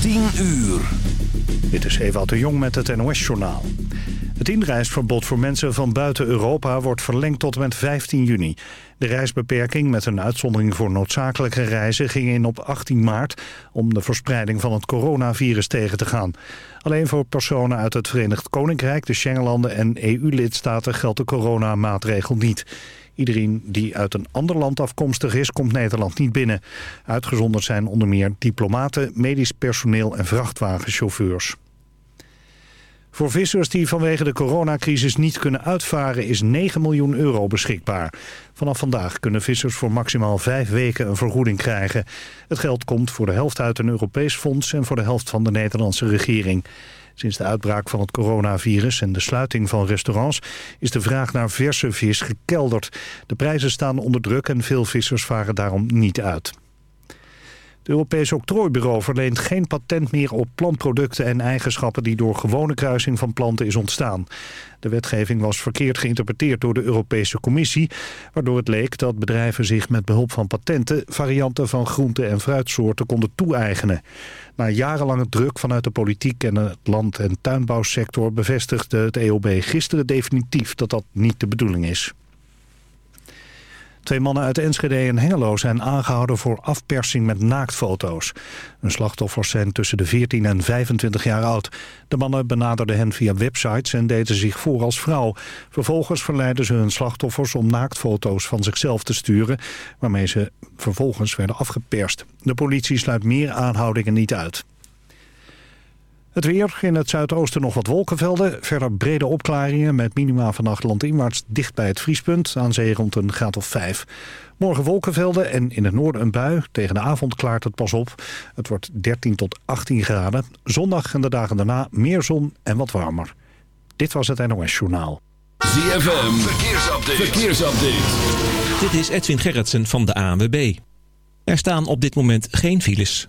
10 uur. Dit is Ewout de Jong met het NOS-journaal. Het inreisverbod voor mensen van buiten Europa wordt verlengd tot en met 15 juni. De reisbeperking met een uitzondering voor noodzakelijke reizen ging in op 18 maart... om de verspreiding van het coronavirus tegen te gaan. Alleen voor personen uit het Verenigd Koninkrijk, de Schengenlanden en EU-lidstaten geldt de coronamaatregel niet. Iedereen die uit een ander land afkomstig is, komt Nederland niet binnen. Uitgezonderd zijn onder meer diplomaten, medisch personeel en vrachtwagenchauffeurs. Voor vissers die vanwege de coronacrisis niet kunnen uitvaren is 9 miljoen euro beschikbaar. Vanaf vandaag kunnen vissers voor maximaal vijf weken een vergoeding krijgen. Het geld komt voor de helft uit een Europees fonds en voor de helft van de Nederlandse regering. Sinds de uitbraak van het coronavirus en de sluiting van restaurants is de vraag naar verse vis gekelderd. De prijzen staan onder druk en veel vissers varen daarom niet uit. Het Europees Octrooibureau verleent geen patent meer op plantproducten en eigenschappen die door gewone kruising van planten is ontstaan. De wetgeving was verkeerd geïnterpreteerd door de Europese Commissie, waardoor het leek dat bedrijven zich met behulp van patenten varianten van groente- en fruitsoorten konden toe-eigenen. Na jarenlange druk vanuit de politiek en het land- en tuinbouwsector bevestigde het EOB gisteren definitief dat dat niet de bedoeling is. Twee mannen uit Enschede en Hengelo zijn aangehouden voor afpersing met naaktfoto's. Hun slachtoffers zijn tussen de 14 en 25 jaar oud. De mannen benaderden hen via websites en deden zich voor als vrouw. Vervolgens verleidden ze hun slachtoffers om naaktfoto's van zichzelf te sturen... waarmee ze vervolgens werden afgeperst. De politie sluit meer aanhoudingen niet uit. Het weer, in het zuidoosten nog wat wolkenvelden. Verder brede opklaringen met minima vannacht landinwaarts dicht bij het vriespunt. Aan zee rond een graad of 5. Morgen wolkenvelden en in het noorden een bui. Tegen de avond klaart het pas op. Het wordt 13 tot 18 graden. Zondag en de dagen daarna meer zon en wat warmer. Dit was het NOS Journaal. ZFM, verkeersupdate. verkeersupdate. Dit is Edwin Gerritsen van de ANWB. Er staan op dit moment geen files.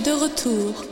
De retour.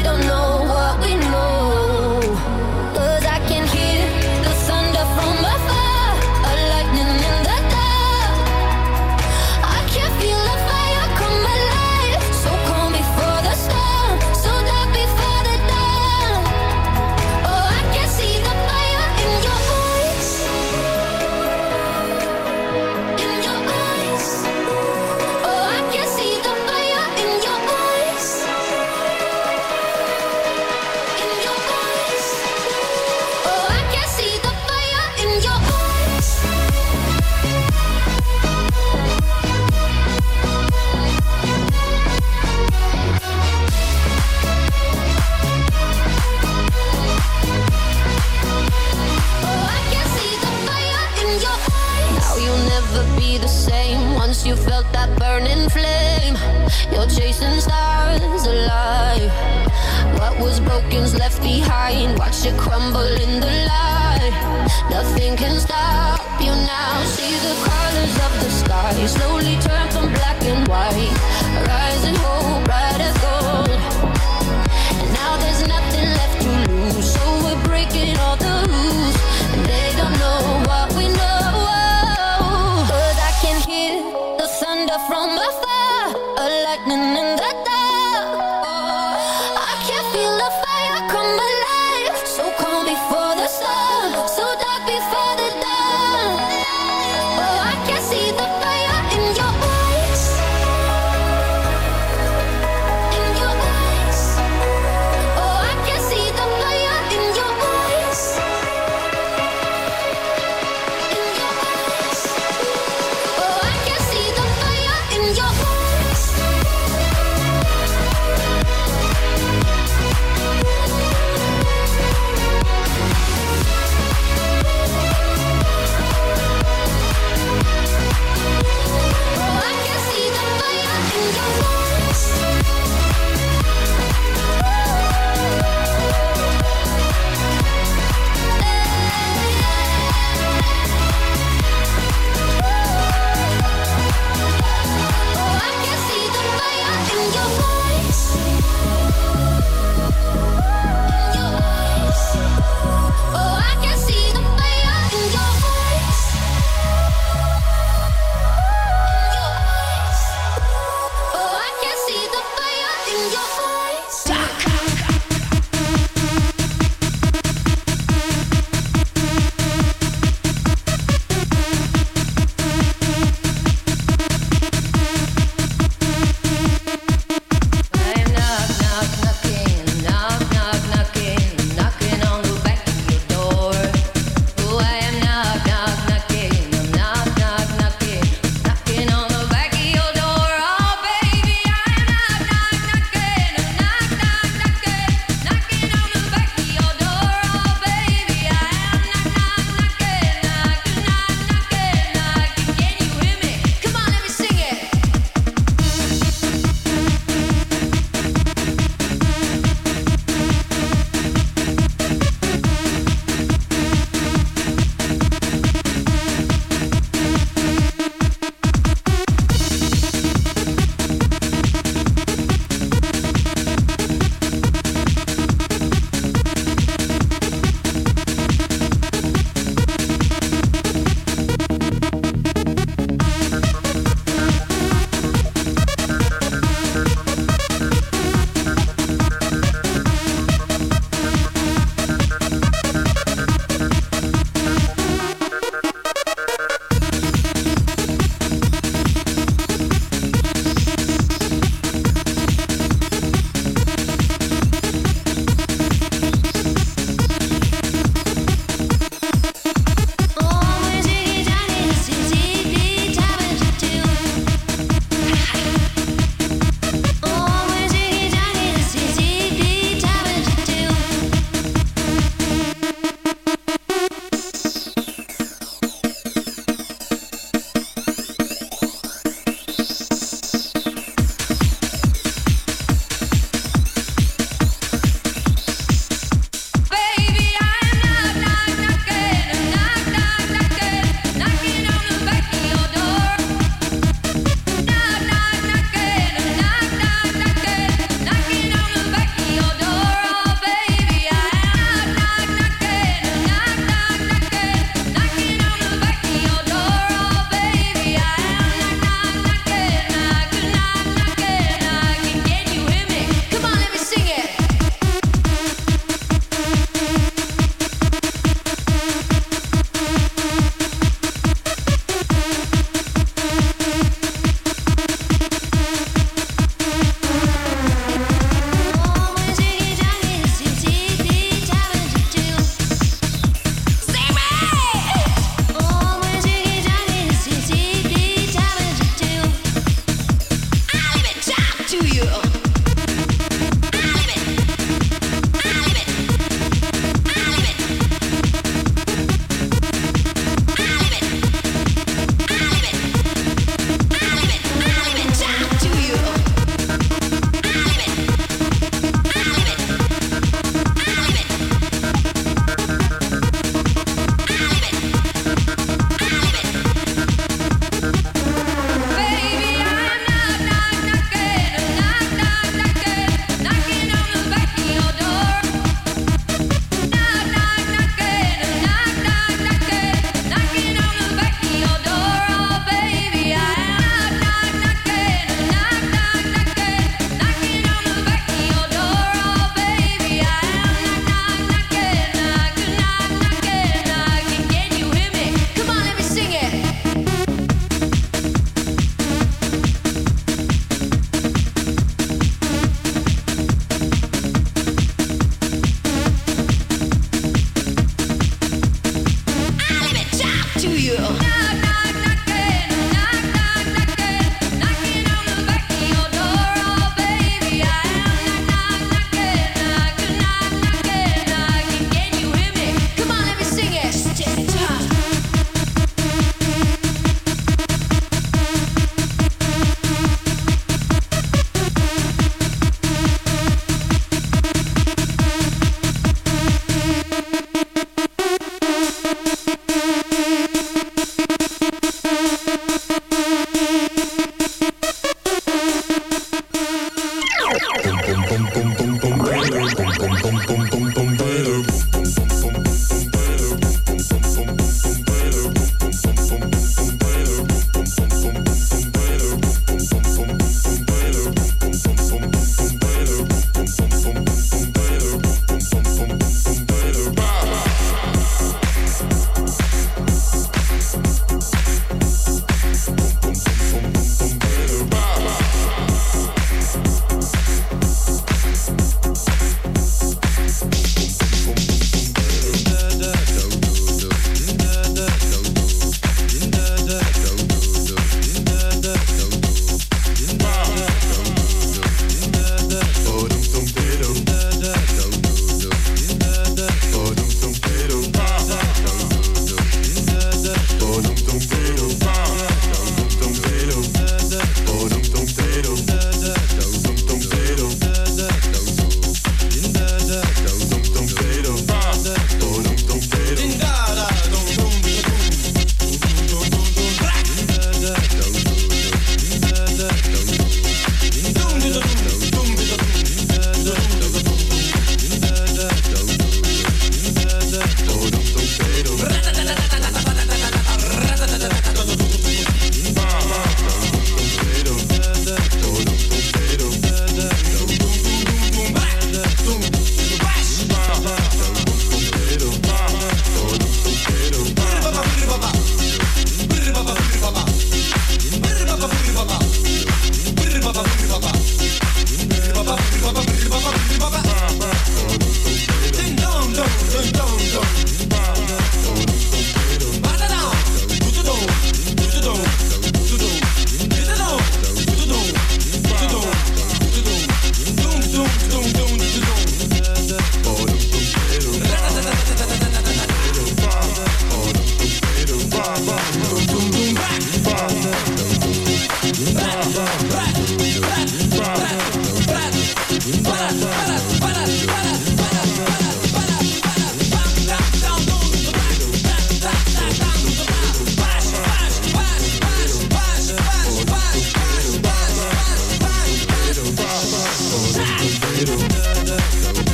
Chasing stars alive. What was broken's left behind. Watch it crumble in the light. Nothing can stop you now. See the colors of the sky slowly turn from black and white. Rising hope, bright as gold. And now there's nothing left to lose. So we're breaking all the rules. And they don't know what we know. Cause I can hear the thunder from afar. A lightning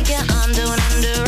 like you're undo and undo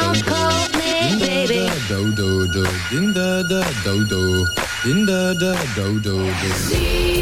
Don't call me, baby. do do do, din da do do, din da da.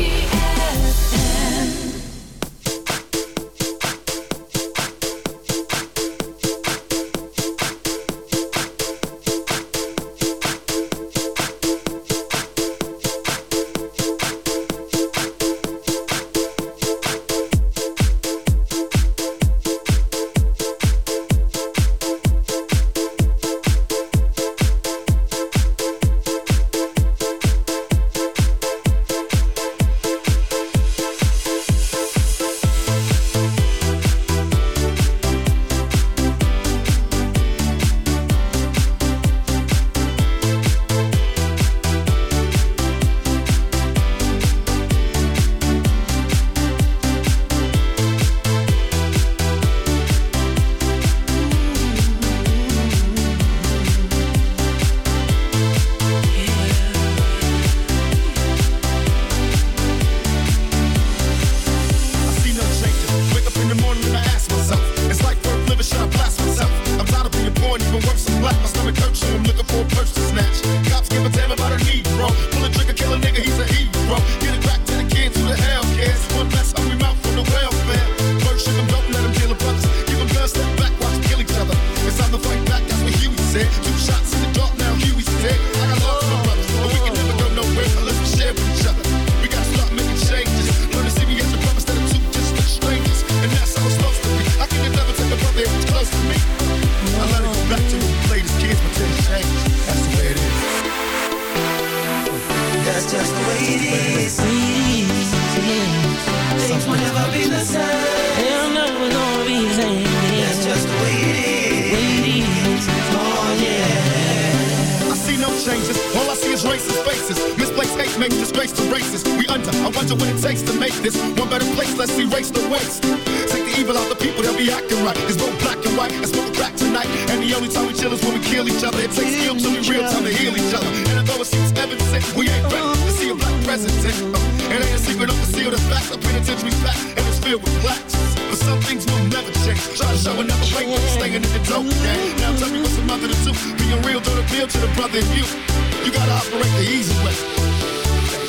change races, faces. Misplaced hate makes disgrace to races. We under, I wonder what it takes to make this one better place. Let's erase the waste. Take the evil out the people, they'll be acting right. It's both black and white, it's both crack tonight. And the only time we chill is when we kill each other. It takes skill to be real time to heal each other. And although it seems evident, we ain't ready to see a black president. Uh, it ain't a secret, I'm concealed, it's facts. The penitentiary's back, and it's filled with blacks. But some things will never change. Try to show and never break, but staying in the dope game. Now tell me what's the mother to do. Being real, don't appeal to the brother in you. You gotta operate the easy way.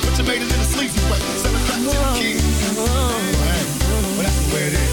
Put your maidens in a sleazy way. Sell it back to the kings. Right. Well, that's the way it is.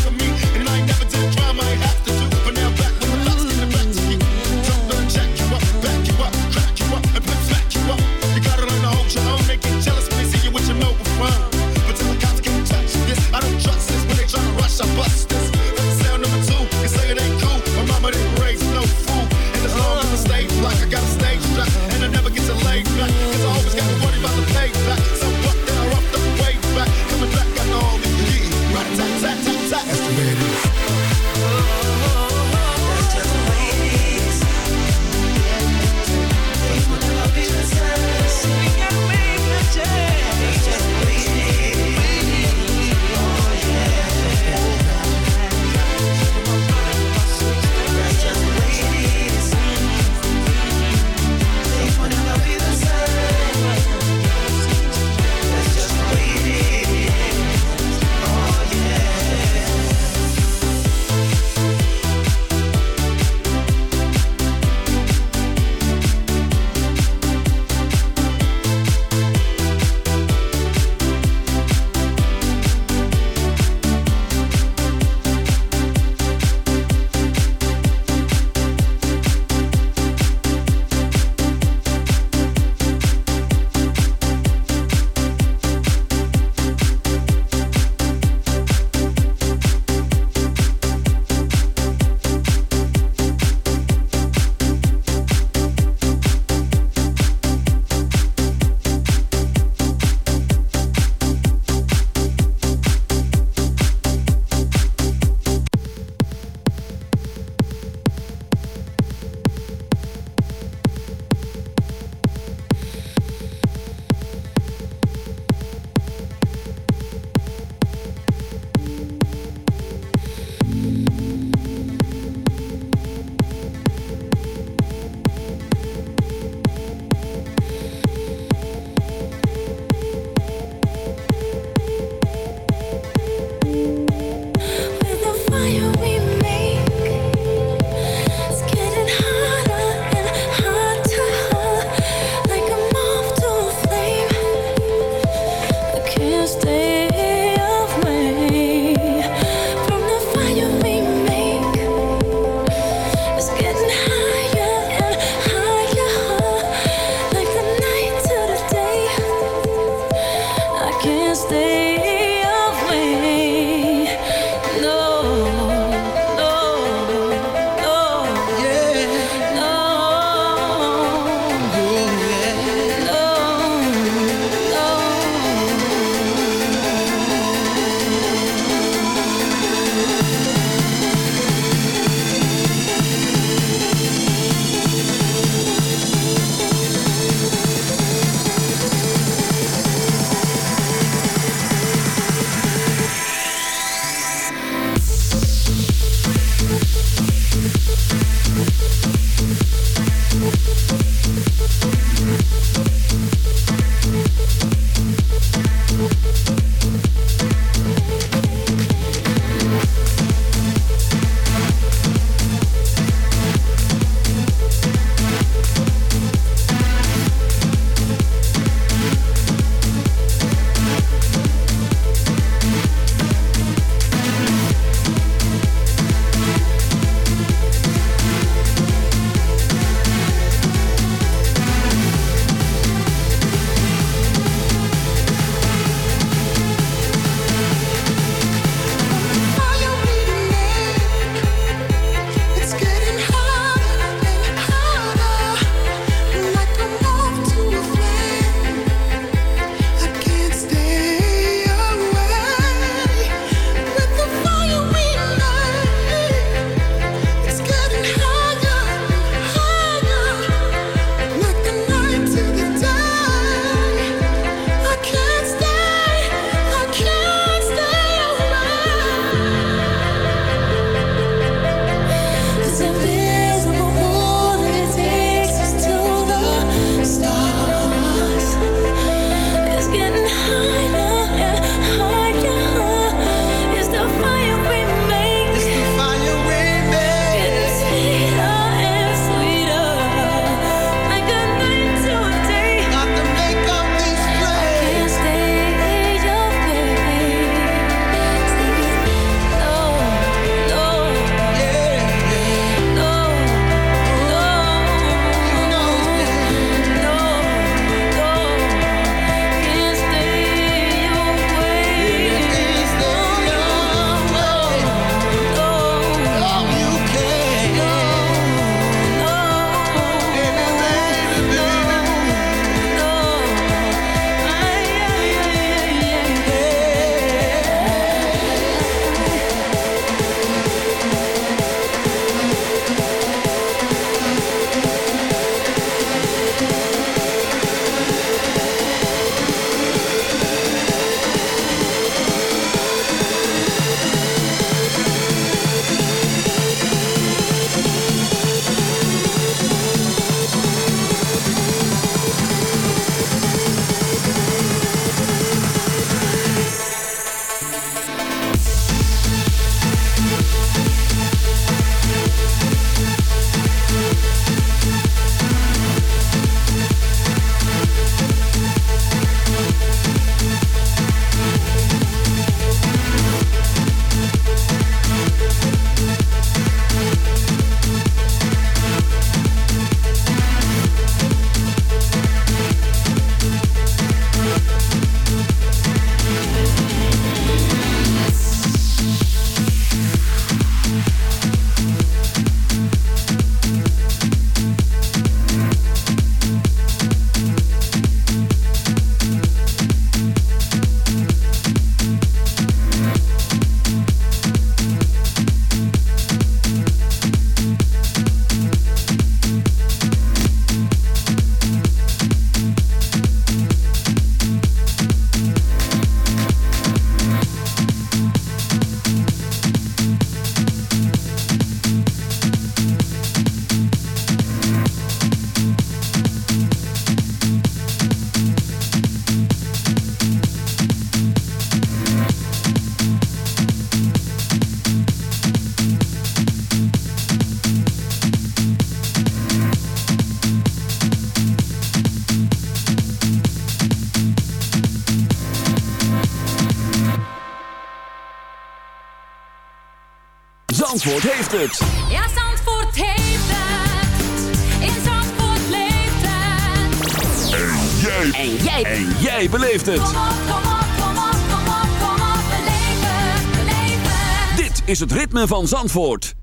jij. En jij. En jij beleeft het. Kom op, kom op, kom op, kom op, kom op. Beleef het, beleef het. Dit is het ritme van Zandvoort.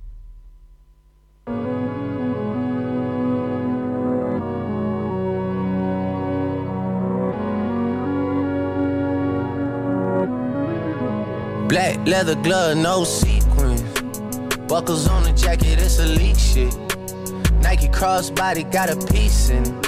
Black leather glove, no sequins. Buckles on the jacket, it's elite shit. Nike crossbody got a piece in it.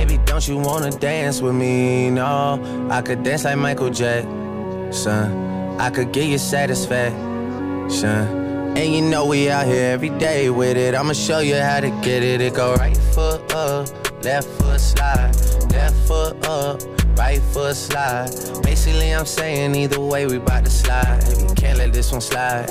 Baby, don't you wanna dance with me? No, I could dance like Michael Jackson. I could get you satisfaction. And you know we out here every day with it. I'ma show you how to get it. It go right foot up, left foot slide, left foot up, right foot slide. Basically, I'm saying either way, we bout to slide. Hey, can't let this one slide.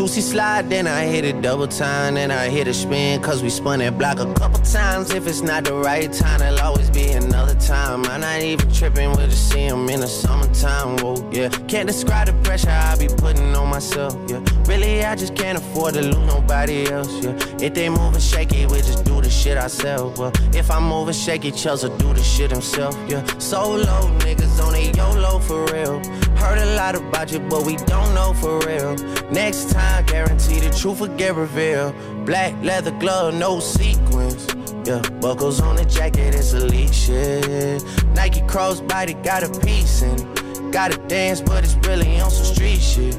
Toosie slide, then I hit it double time, then I hit a spin, cause we spun that block a couple times. If it's not the right time, there'll always be another time. I'm not even tripping, we'll just see 'em in the summertime, whoa, yeah. Can't describe the pressure I be putting on myself, yeah. Really, I just can't afford to lose nobody else, yeah. If they moving shaky, we just do the shit ourselves, well. If I'm moving shaky, Chelsea do the shit himself, yeah. Solo niggas on a YOLO for real. Heard a lot about you, but we don't know for real. Next time, guarantee the truth will get revealed. Black leather glove, no sequins. Yeah, buckles on the jacket, it's Alyx shit. Nike crossbody got a piece in it. Gotta dance, but it's really on some street shit.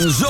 en.